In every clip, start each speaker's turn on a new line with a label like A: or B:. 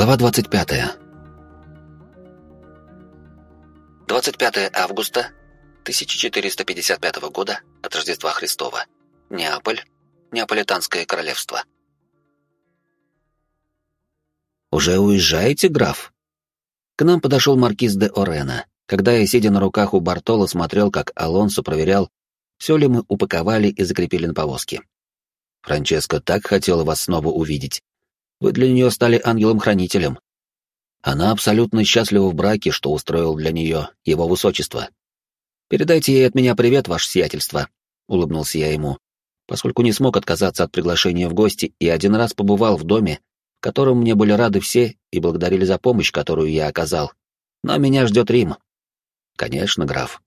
A: Глава 25. 25 августа 1455 года от Рождества Христова. Неаполь, Неаполитанское королевство. «Уже уезжаете, граф?» К нам подошел маркиз де Орена, когда я, сидя на руках у Бартола, смотрел, как Алонсо проверял, все ли мы упаковали и закрепили на повозке. Франческа так хотела вас снова увидеть. Вы для нее стали ангелом-хранителем. Она абсолютно счастлива в браке, что устроил для нее его высочество. Передайте ей от меня привет, ваше сиятельство, улыбнулся я ему, поскольку не смог отказаться от приглашения в гости и один раз побывал в доме, в котором мне были рады все и благодарили за помощь, которую я оказал. Но меня ждет Рим. Конечно, граф.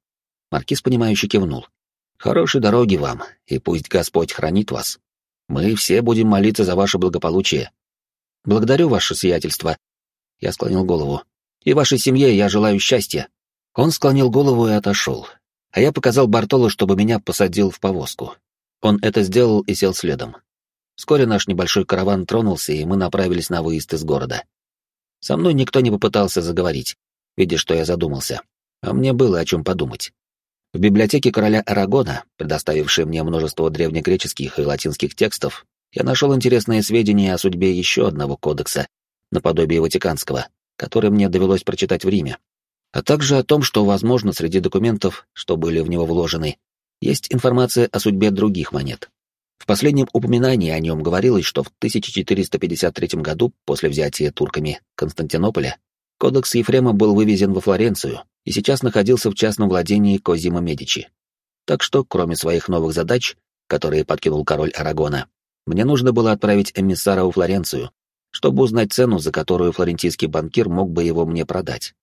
A: Маркиз, понимающе кивнул. Хорошей дороги вам, и пусть Господь хранит вас. Мы все будем молиться за ваше благополучие. Благодарю ваше сиятельство. Я склонил голову. И вашей семье я желаю счастья. Он склонил голову и отошел. А я показал Бартолу, чтобы меня посадил в повозку. Он это сделал и сел следом. Вскоре наш небольшой караван тронулся, и мы направились на выезд из города. Со мной никто не попытался заговорить, видя, что я задумался. А мне было о чем подумать. В библиотеке короля Арагона, предоставившей мне множество древнегреческих и латинских текстов, я нашел интересные сведения о судьбе еще одного кодекса, наподобие Ватиканского, который мне довелось прочитать в Риме, а также о том, что, возможно, среди документов, что были в него вложены, есть информация о судьбе других монет. В последнем упоминании о нем говорилось, что в 1453 году, после взятия турками Константинополя, кодекс Ефрема был вывезен во Флоренцию и сейчас находился в частном владении Козима Медичи. Так что, кроме своих новых задач, которые подкинул король Арагона, мне нужно было отправить эмиссара в Флоренцию, чтобы узнать цену, за которую флорентийский банкир мог бы его мне продать.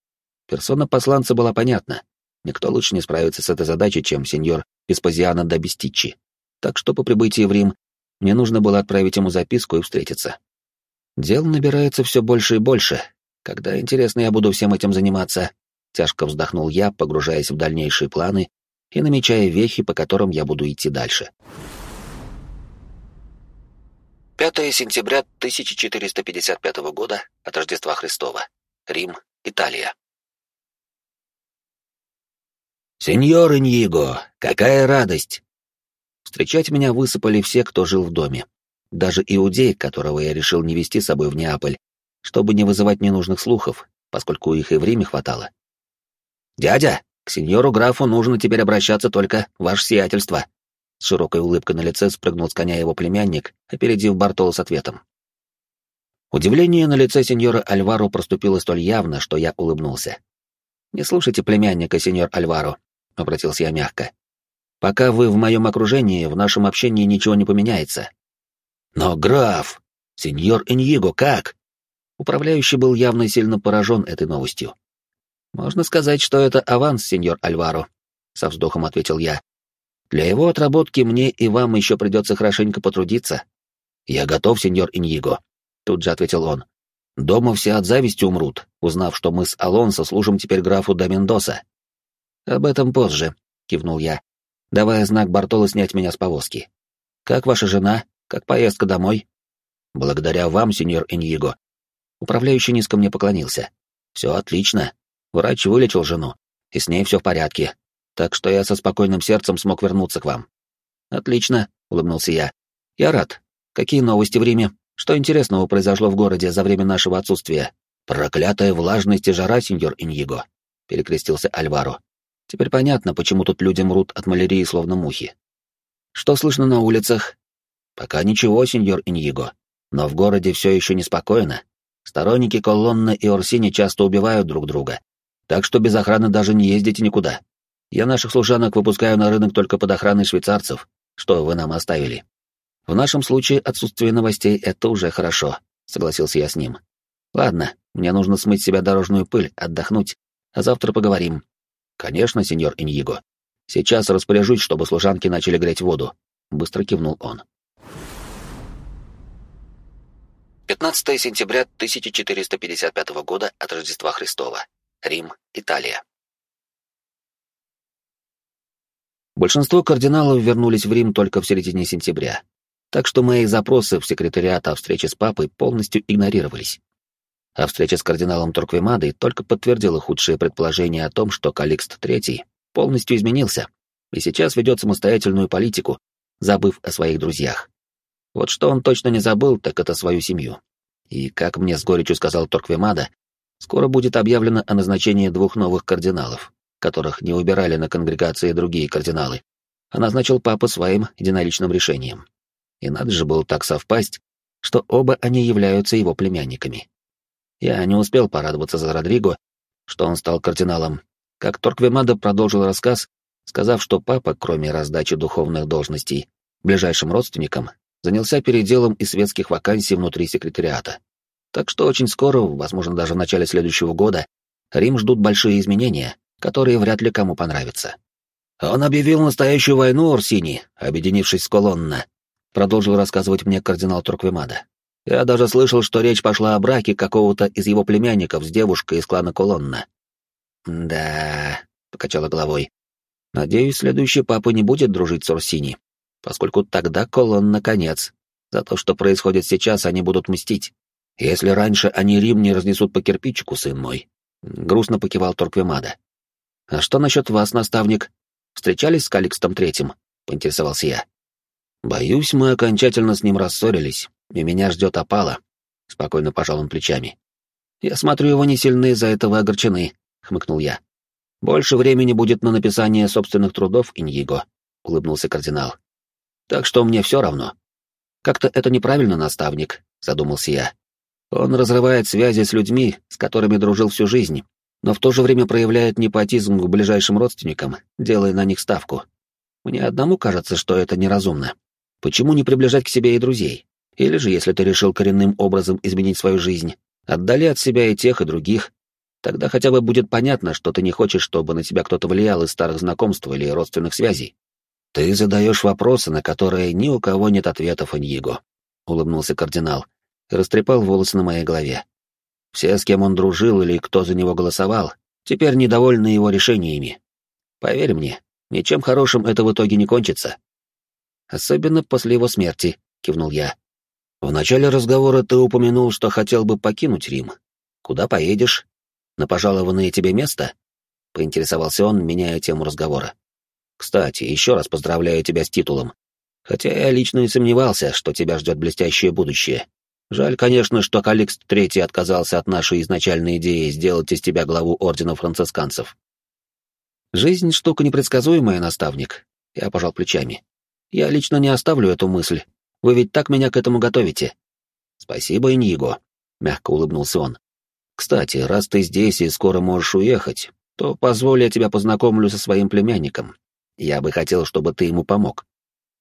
A: Персона посланца была понятна. Никто лучше не справится с этой задачей, чем сеньор Веспазиано да Бестичи. Так что по прибытии в Рим мне нужно было отправить ему записку и встретиться. Дел набирается все больше и больше. Когда, интересно, я буду всем этим заниматься? Тяжко вздохнул я, погружаясь в дальнейшие планы и намечая вехи, по которым я буду идти дальше. 5 сентября 1455 года от Рождества Христова. Рим, Италия. «Сеньор Иньиго, какая радость!» Встречать меня высыпали все, кто жил в доме. Даже иудей, которого я решил не вести с собой в Неаполь, чтобы не вызывать ненужных слухов, поскольку их и в Риме хватало. «Дядя, к сеньору графу нужно теперь обращаться только ваше сиятельство», с широкой улыбкой на лице спрыгнул с коня его племянник, опередив Бартола с ответом. Удивление на лице сеньора Альваро проступило столь явно, что я улыбнулся. «Не слушайте племянника, сеньор Альваро», — обратился я мягко. «Пока вы в моем окружении, в нашем общении ничего не поменяется». «Но, граф! Сеньор Иньего, как?» Управляющий был явно сильно поражен этой новостью. «Можно сказать, что это аванс, сеньор Альваро», — со вздохом ответил я, для его отработки мне и вам еще придется хорошенько потрудиться. Я готов, сеньор Иньего, тут же ответил он. Дома все от зависти умрут, узнав, что мы с Алонсо служим теперь графу до Мендоса. Об этом позже, кивнул я, давая знак Бартоло снять меня с повозки. Как ваша жена? Как поездка домой? Благодаря вам, сеньор Иньего. Управляющий низко мне поклонился. Все отлично. Врач вылечил жену, и с ней все в порядке так что я со спокойным сердцем смог вернуться к вам. Отлично, улыбнулся я. Я рад. Какие новости в Риме? Что интересного произошло в городе за время нашего отсутствия? Проклятая влажность и жара, сеньор Иньего, перекрестился Альваро. Теперь понятно, почему тут люди мрут от малярии словно мухи. Что слышно на улицах? Пока ничего, сеньор Иньего. Но в городе все еще неспокойно. Сторонники Колонны и Орсини часто убивают друг друга. Так что без охраны даже не ездите никуда. Я наших служанок выпускаю на рынок только под охраной швейцарцев, что вы нам оставили. В нашем случае отсутствие новостей — это уже хорошо, согласился я с ним. Ладно, мне нужно смыть себя дорожную пыль, отдохнуть, а завтра поговорим. Конечно, сеньор Иньего. Сейчас распоряжусь, чтобы служанки начали греть воду, быстро кивнул он. 15 сентября 1455 года от Рождества Христова. Рим, Италия. Большинство кардиналов вернулись в Рим только в середине сентября, так что мои запросы в секретариат о встрече с папой полностью игнорировались. а встреча с кардиналом Турквемадой только подтвердила худшие предположения о том, что Каликст III полностью изменился и сейчас ведет самостоятельную политику, забыв о своих друзьях. Вот что он точно не забыл, так это свою семью. И, как мне с горечью сказал Торквемада, скоро будет объявлено о назначении двух новых кардиналов, которых не убирали на конгрегации другие кардиналы, а назначил папа своим единоличным решением. И надо же было так совпасть, что оба они являются его племянниками. Я не успел порадоваться за Родриго, что он стал кардиналом, как Торквемада продолжил рассказ, сказав, что папа, кроме раздачи духовных должностей, ближайшим родственникам, занялся переделом и светских вакансий внутри секретариата. Так что очень скоро, возможно, даже в начале следующего года, Рим ждут большие изменения, которые вряд ли кому понравятся. «Он объявил настоящую войну, Орсини, объединившись с Колонна», продолжил рассказывать мне кардинал Турквемада. «Я даже слышал, что речь пошла о браке какого-то из его племянников с девушкой из клана Колонна». «Да...» — покачала головой. «Надеюсь, следующий папа не будет дружить с Орсини, поскольку тогда Колонна конец. За то, что происходит сейчас, они будут мстить. Если раньше они Рим не разнесут по кирпичику, сын мой». Грустно покивал Торквемада. «А что насчет вас, наставник? Встречались с Каликстом Третьим?» — поинтересовался я. «Боюсь, мы окончательно с ним рассорились, и меня ждет опала», — спокойно пожал он плечами. «Я смотрю, его не сильны из-за этого огорчены», — хмыкнул я. «Больше времени будет на написание собственных трудов, Иньего», — улыбнулся кардинал. «Так что мне все равно». «Как-то это неправильно, наставник», — задумался я. «Он разрывает связи с людьми, с которыми дружил всю жизнь, но в то же время проявляет непотизм к ближайшим родственникам, делая на них ставку. Мне одному кажется, что это неразумно. Почему не приближать к себе и друзей? Или же, если ты решил коренным образом изменить свою жизнь, отдали от себя и тех, и других. Тогда хотя бы будет понятно, что ты не хочешь, чтобы на тебя кто-то влиял из старых знакомств или родственных связей. Ты задаешь вопросы, на которые ни у кого нет ответов, Аньего, — улыбнулся кардинал и растрепал волосы на моей голове. Все, с кем он дружил или кто за него голосовал, теперь недовольны его решениями. Поверь мне, ничем хорошим это в итоге не кончится. Особенно после его смерти, кивнул я. В начале разговора ты упомянул, что хотел бы покинуть Рим. Куда поедешь? На пожалованное тебе место? Поинтересовался он, меняя тему разговора. Кстати, еще раз поздравляю тебя с титулом. Хотя я лично и сомневался, что тебя ждет блестящее будущее. Жаль, конечно, что Каликст Третий отказался от нашей изначальной идеи сделать из тебя главу Ордена Францисканцев. Жизнь — штука непредсказуемая, наставник. Я пожал плечами. Я лично не оставлю эту мысль. Вы ведь так меня к этому готовите. Спасибо, Иньего, — мягко улыбнулся он. Кстати, раз ты здесь и скоро можешь уехать, то позволь я тебя познакомлю со своим племянником. Я бы хотел, чтобы ты ему помог.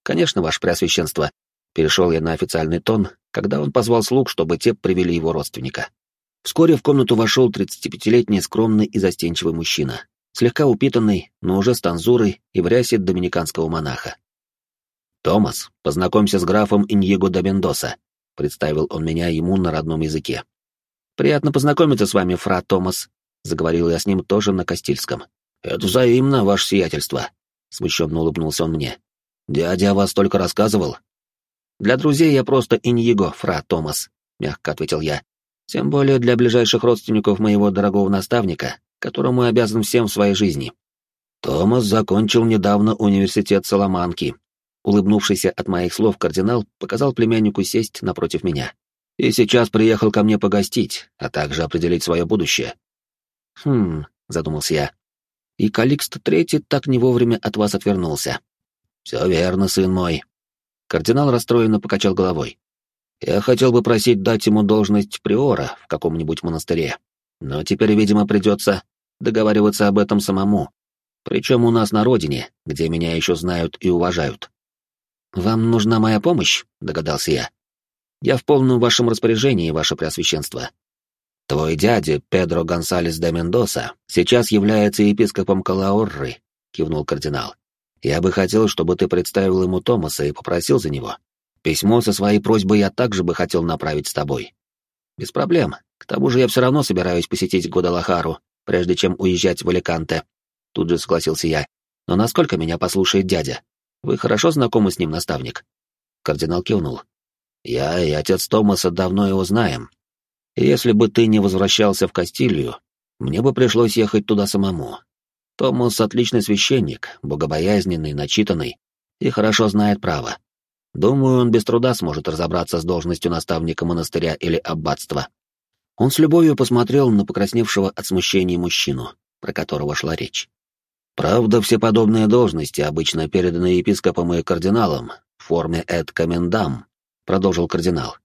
A: Конечно, ваше преосвященство, перешел я на официальный тон, когда он позвал слуг, чтобы те привели его родственника. Вскоре в комнату вошел 35-летний скромный и застенчивый мужчина, слегка упитанный, но уже с танзурой и в рясе доминиканского монаха. «Томас, познакомься с графом Иньего де Мендоса», — представил он меня ему на родном языке. «Приятно познакомиться с вами, фра Томас», — заговорил я с ним тоже на Кастильском. «Это взаимно, ваше сиятельство», — смущенно улыбнулся он мне. «Дядя о вас только рассказывал». «Для друзей я просто Иньего, фра Томас», — мягко ответил я. «Тем более для ближайших родственников моего дорогого наставника, которому обязан всем в своей жизни». Томас закончил недавно университет Соломанки, Улыбнувшийся от моих слов кардинал показал племяннику сесть напротив меня. И сейчас приехал ко мне погостить, а также определить свое будущее. Хм, задумался я. И Каликст Третий так не вовремя от вас отвернулся. Все верно, сын мой. Кардинал расстроенно покачал головой. Я хотел бы просить дать ему должность приора в каком-нибудь монастыре, но теперь, видимо, придется договариваться об этом самому. Причем у нас на родине, где меня еще знают и уважают. «Вам нужна моя помощь?» — догадался я. «Я в полном вашем распоряжении, ваше преосвященство. Твой дядя, Педро Гонсалес де Мендоса, сейчас является епископом Калаорры», — кивнул кардинал. «Я бы хотел, чтобы ты представил ему Томаса и попросил за него. Письмо со своей просьбой я также бы хотел направить с тобой». «Без проблем. К тому же я все равно собираюсь посетить Гудалахару, прежде чем уезжать в Аликанте». Тут же согласился я. «Но насколько меня послушает дядя?» Вы хорошо знакомы с ним, наставник?» Кардинал кивнул. «Я и отец Томаса давно его знаем. Если бы ты не возвращался в Кастилью, мне бы пришлось ехать туда самому. Томас — отличный священник, богобоязненный, начитанный и хорошо знает право. Думаю, он без труда сможет разобраться с должностью наставника монастыря или аббатства. Он с любовью посмотрел на покрасневшего от смущения мужчину, про которого шла речь. Правда, все подобные должности обычно переданы епископам и кардиналам в форме эд комендам, продолжил кардинал.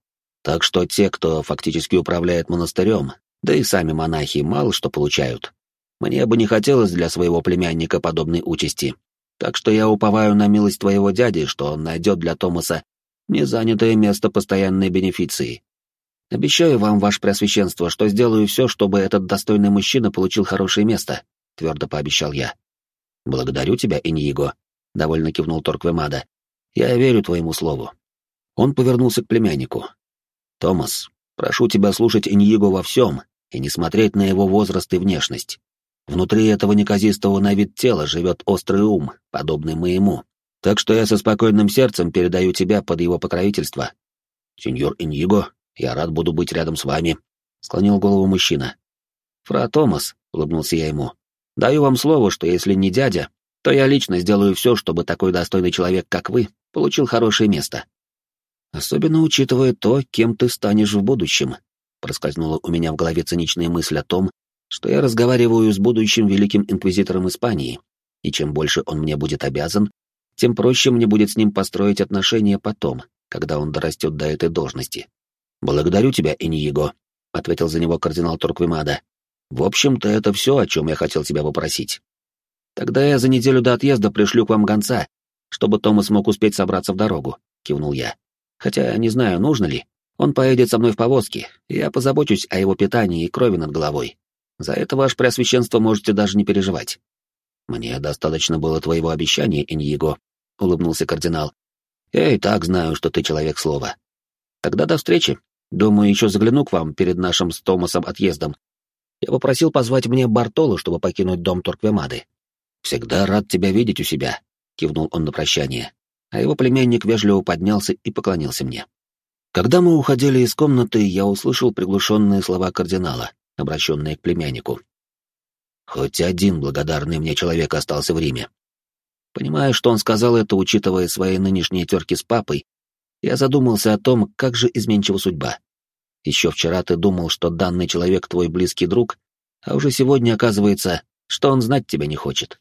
A: Так что те, кто фактически управляет монастырем, да и сами монахи мало что получают. Мне бы не хотелось для своего племянника подобной участи. Так что я уповаю на милость твоего дяди, что он найдет для Томаса незанятое место постоянной бенефиции. Обещаю вам, ваше преосвященство, что сделаю все, чтобы этот достойный мужчина получил хорошее место, твердо пообещал я. Благодарю тебя, Иньего, довольно кивнул Торквемада. Я верю твоему слову. Он повернулся к племяннику. Томас, прошу тебя слушать Иньего во всем и не смотреть на его возраст и внешность. Внутри этого неказистого на вид тела живет острый ум, подобный моему. Так что я со спокойным сердцем передаю тебя под его покровительство. Сеньор Иньего, я рад буду быть рядом с вами», — склонил голову мужчина. «Фра Томас», — улыбнулся я ему, — «даю вам слово, что если не дядя, то я лично сделаю все, чтобы такой достойный человек, как вы, получил хорошее место». «Особенно учитывая то, кем ты станешь в будущем», — проскользнула у меня в голове циничная мысль о том, что я разговариваю с будущим великим инквизитором Испании, и чем больше он мне будет обязан, тем проще мне будет с ним построить отношения потом, когда он дорастет до этой должности. «Благодарю тебя, Иньего», — ответил за него кардинал Турквимада. «В общем-то, это все, о чем я хотел тебя попросить. Тогда я за неделю до отъезда пришлю к вам гонца, чтобы Томас мог успеть собраться в дорогу», — кивнул я. «Хотя не знаю, нужно ли. Он поедет со мной в повозке, и я позабочусь о его питании и крови над головой. За это, ваше преосвященство, можете даже не переживать». «Мне достаточно было твоего обещания, Иньего», — улыбнулся кардинал. «Я и так знаю, что ты человек слова. Тогда до встречи. Думаю, еще загляну к вам перед нашим с Томасом отъездом. Я попросил позвать мне Бартолу, чтобы покинуть дом Торквемады. Всегда рад тебя видеть у себя, кивнул он на прощание, а его племянник вежливо поднялся и поклонился мне. Когда мы уходили из комнаты, я услышал приглушенные слова кардинала, обращенные к племяннику. Хоть один благодарный мне человек остался в Риме. Понимая, что он сказал это, учитывая свои нынешние терки с папой, я задумался о том, как же изменчива судьба. Еще вчера ты думал, что данный человек твой близкий друг, а уже сегодня оказывается, что он знать тебя не хочет.